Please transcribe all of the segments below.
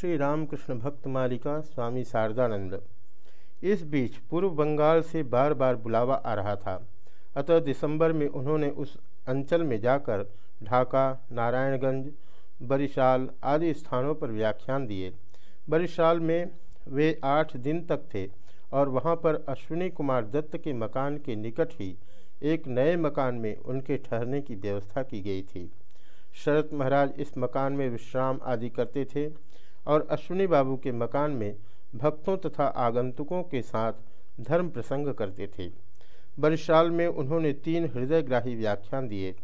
श्री रामकृष्ण भक्त मालिका स्वामी शारदानंद। इस बीच पूर्व बंगाल से बार बार बुलावा आ रहा था। अतः दिसंबर में उन्होंने उस अंचल में जाकर ढाका, नारायणगंज, बरिशाल आदि स्थानों पर व्याख्यान दिए। बरिशाल में वे आठ दिन तक थे और वहाँ पर अश्विनी कुमार दत्त के मकान के निकट ही एक नए मकान में उनके ठहरने की व्यवस्था की गई थी। शरत महाराज इस मकान में विश्राम आदि करते थे और अश्विनी बाबू के मकान में भक्तों तथा आगंतुकों के साथ धर्म प्रसंग करते थे। बरिशाल में उन्होंने तीन हृदयग्राही व्याख्यान दिए,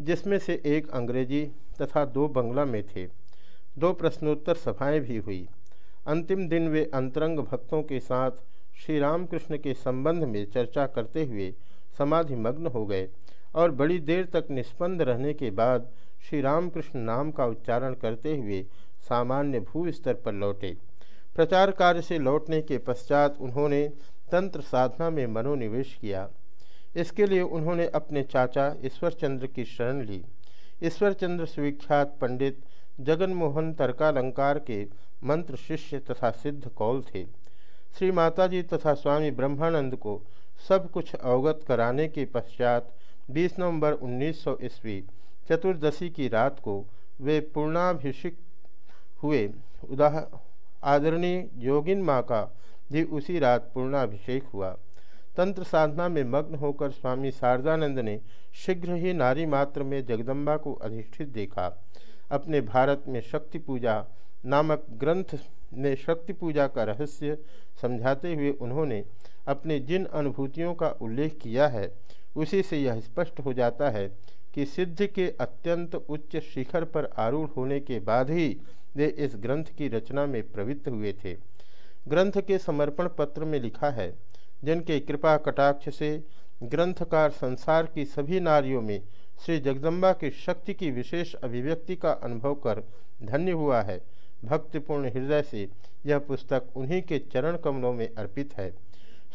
जिसमें से एक अंग्रेज़ी तथा दो बंगला में थे। दो प्रश्नोत्तर सभाएँ भी हुई। अंतिम दिन वे अंतरंग भक्तों के साथ श्री रामकृष्ण के संबंध में चर्चा करते हुए समाधि मग्न हो गए और बड़ी देर तक निष्पन्द रहने के बाद श्री रामकृष्ण नाम का उच्चारण करते हुए सामान्य भू स्तर पर लौटे। प्रचार कार्य से लौटने के पश्चात उन्होंने तंत्र साधना में मनोनिवेश किया। इसके लिए उन्होंने अपने चाचा ईश्वर चंद्र की शरण ली। ईश्वर चंद्र सुविख्यात पंडित जगन मोहन तर्कालंकार के मंत्र शिष्य तथा सिद्ध कौल थे। श्री माताजी तथा स्वामी ब्रह्मानंद को सब कुछ अवगत कराने के पश्चात 20 नवंबर 1900 ईस्वी चतुर्दशी की रात को वे पूर्णाभिषिक्त हुए। उदाह, आदरणीय योगिन माँ का भी उसी रात पूर्णाभिषेक हुआ। तंत्र साधना में मग्न होकर स्वामी शारदानंद ने शीघ्र ही नारी मात्र में जगदम्बा को अधिष्ठित देखा। अपने भारत में शक्ति पूजा नामक ग्रंथ में शक्ति पूजा का रहस्य समझाते हुए उन्होंने अपनी जिन अनुभूतियों का उल्लेख किया है, उसी से यह स्पष्ट हो जाता है कि सिद्ध के अत्यंत उच्च शिखर पर आरूढ़ होने के बाद ही वे इस ग्रंथ की रचना में प्रवृत्त हुए थे। ग्रंथ के समर्पण पत्र में लिखा है, जिनके कृपा कटाक्ष से ग्रंथकार संसार की सभी नारियों में श्री जगदम्बा की शक्ति की विशेष अभिव्यक्ति का अनुभव कर धन्य हुआ है। भक्तिपूर्ण हृदय से यह पुस्तक उन्हीं के चरण कमलों में अर्पित है।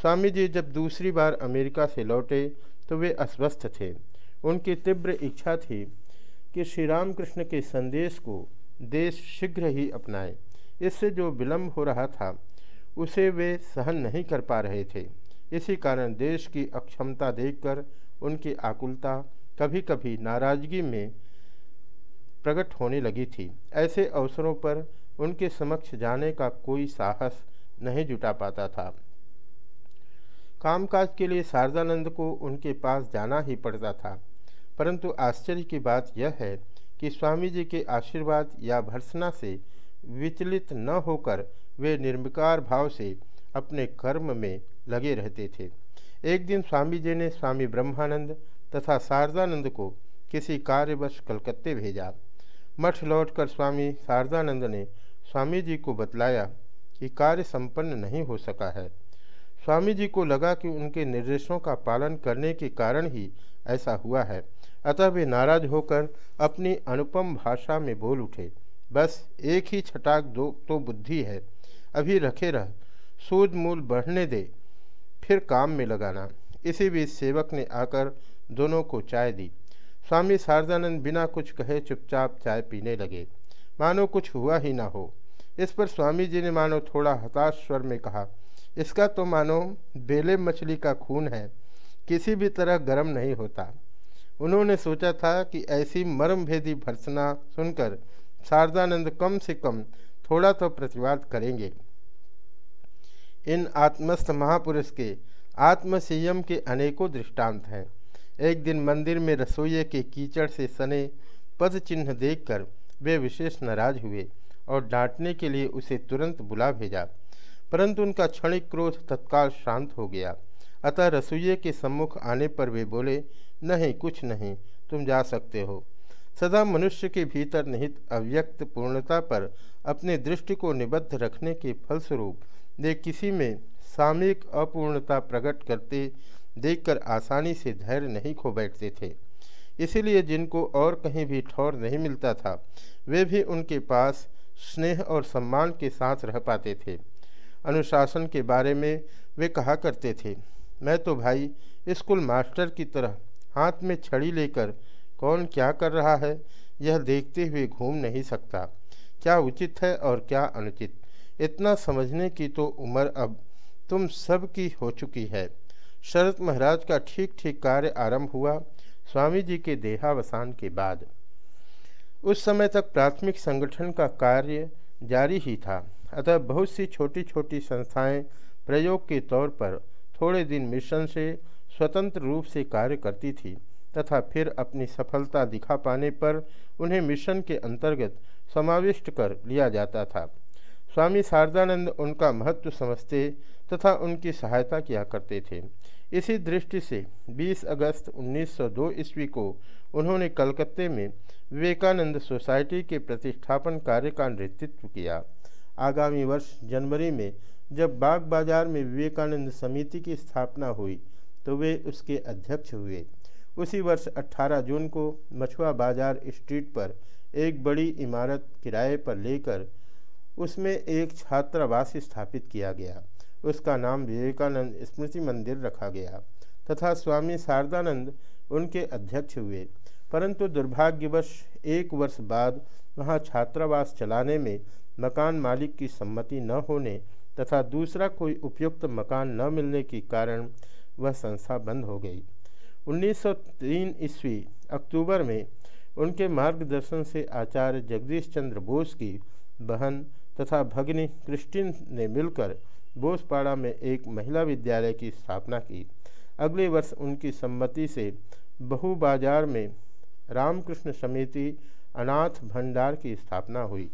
स्वामी जी जब दूसरी बार अमेरिका से लौटे तो वे अस्वस्थ थे। उनकी तीव्र इच्छा थी कि श्री रामकृष्ण के संदेश को देश शीघ्र ही अपनाए। इससे जो विलम्ब हो रहा था, उसे वे सहन नहीं कर पा रहे थे। इसी कारण देश की अक्षमता देखकर, उनकी आकुलता कभी कभी नाराज़गी में प्रकट होने लगी थी। ऐसे अवसरों पर उनके समक्ष जाने का कोई साहस नहीं जुटा पाता था। कामकाज के लिए शारदानंद को उनके पास जाना ही पड़ता था। परंतु आश्चर्य की बात यह है कि स्वामी जी के आशीर्वाद या भर्सना से विचलित न होकर वे निर्विकार भाव से अपने कर्म में लगे रहते थे। एक दिन स्वामी जी ने स्वामी ब्रह्मानंद तथा शारदानंद को किसी कार्यवश कलकत्ते भेजा। मठ लौटकर स्वामी शारदानंद ने स्वामी जी को बतलाया कि कार्य संपन्न नहीं हो सका है। स्वामी जी को लगा कि उनके निर्देशों का पालन करने के कारण ही ऐसा हुआ है। अतः वे नाराज़ होकर अपनी अनुपम भाषा में बोल उठे। बस एक ही छटाक दो तो बुद्धि है। अभी रखे रह सूद मूल बढ़ने दे, फिर काम में लगाना। इसी बीच सेवक ने आकर दोनों को चाय दी। स्वामी शारदानंद बिना कुछ कहे चुपचाप चाय पीने लगे। मानो कुछ हुआ ही ना हो। इस पर स्वामी जी ने मानो थोड़ा हताश स्वर में कहा इसका तो मानो बेले मछली का खून है, किसी भी तरह गर्म नहीं होता। उन्होंने सोचा था कि ऐसी मर्म भेदी भर्सना सुनकर शारदानंद कम से कम थोड़ा तो प्रतिवाद करेंगे। इन आत्मस्थ महापुरुष के आत्मसंयम के अनेकों दृष्टांत हैं। एक दिन मंदिर में रसोई के कीचड़ से सने पद चिन्ह देखकर वे विशेष नाराज़ हुए और डांटने के लिए उसे तुरंत बुला भेजा। परंतु उनका क्षणिक क्रोध तत्काल शांत हो गया। अतः रसोई के सम्मुख आने पर वे बोले, नहीं, कुछ नहीं, तुम जा सकते हो। सदा मनुष्य के भीतर निहित अव्यक्त पूर्णता पर अपने दृष्टि को निबद्ध रखने के फलस्वरूप वे किसी में सामयिक अपूर्णता प्रकट करते देखकर आसानी से धैर्य नहीं खो बैठते थे। इसीलिए जिनको और कहीं भी ठौर नहीं मिलता था, वे भी उनके पास स्नेह और सम्मान के साथ रह पाते थे। अनुशासन के बारे में वे कहा करते थे, मैं तो भाई स्कूल मास्टर की तरह हाथ में छड़ी लेकर कौन क्या कर रहा है, यह देखते हुए घूम नहीं सकता। क्या उचित है और क्या अनुचित? इतना समझने की तो उम्र अब तुम सब की हो चुकी है। शरद महाराज का ठीक ठीक कार्य आरंभ हुआ स्वामी जी के देहावसान के बाद। उस समय तक प्राथमिक संगठन का कार्य जारी ही था। अतः बहुत सी छोटी छोटी संस्थाएँ प्रयोग के तौर पर थोड़े दिन मिशन से स्वतंत्र रूप से कार्य करती थी तथा फिर अपनी सफलता दिखा पाने पर उन्हें मिशन के अंतर्गत समाविष्ट कर लिया जाता था। स्वामी शारदानंद उनका महत्व समझते तथा उनकी सहायता किया करते थे। इसी दृष्टि से 20 अगस्त 1902 ईस्वी को उन्होंने कलकत्ते में विवेकानंद सोसाइटी के प्रतिष्ठापन कार्य का नेतृत्व किया। आगामी वर्ष जनवरी में जब बाग बाज़ार में विवेकानंद समिति की स्थापना हुई तो वे उसके अध्यक्ष हुए। उसी वर्ष 18 जून को मछुआ बाज़ार स्ट्रीट पर एक बड़ी इमारत किराए पर लेकर उसमें एक छात्रावास स्थापित किया गया। उसका नाम विवेकानंद स्मृति मंदिर रखा गया तथा स्वामी शारदानंद उनके अध्यक्ष हुए। परंतु दुर्भाग्यवश एक वर्ष बाद वहाँ छात्रावास चलाने में मकान मालिक की सम्मति न होने तथा दूसरा कोई उपयुक्त मकान न मिलने के कारण वह संस्था बंद हो गई। 1903 ईस्वी अक्टूबर में उनके मार्गदर्शन से आचार्य जगदीश चंद्र बोस की बहन तथा भगिनी क्रिस्टिन ने मिलकर बोसपाड़ा में एक महिला विद्यालय की स्थापना की। अगले वर्ष उनकी सम्मति से बहु बाज़ार में रामकृष्ण समिति अनाथ भंडार की स्थापना हुई।